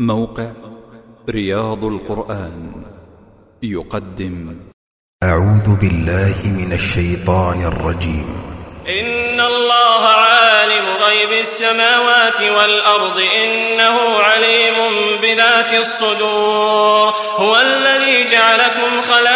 موقع رياض القرآن يقدم. أعوذ بالله من الشيطان الرجيم. إن الله عالم غيب السماوات والأرض إنه عليم بذات الصدور. هو الذي جعلكم خلائف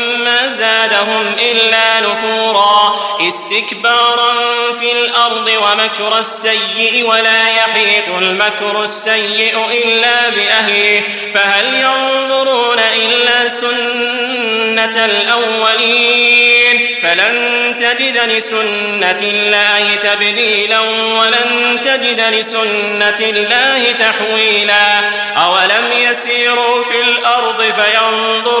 زادهم إلا نفورا. استكبارا في الأرض ومكر السيء ولا يحيط المكر السيء إلا بأهله. فهل ينظرون إلا سنة الأولين؟ فلن تجد لسنة الله تبديلا ولن تجد لسنة الله تحويلا. أولم يسيروا في الأرض فينظروا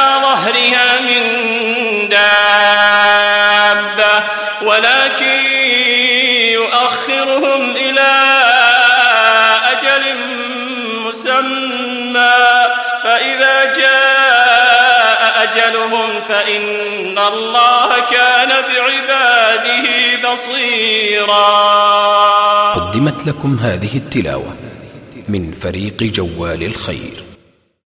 يؤخرهم إلى أجل مسمى. فإذا جاء أجلهم فإن الله كان بعباده بصيرا. قدمت لكم هذه التلاوة من فريق جوال الخير.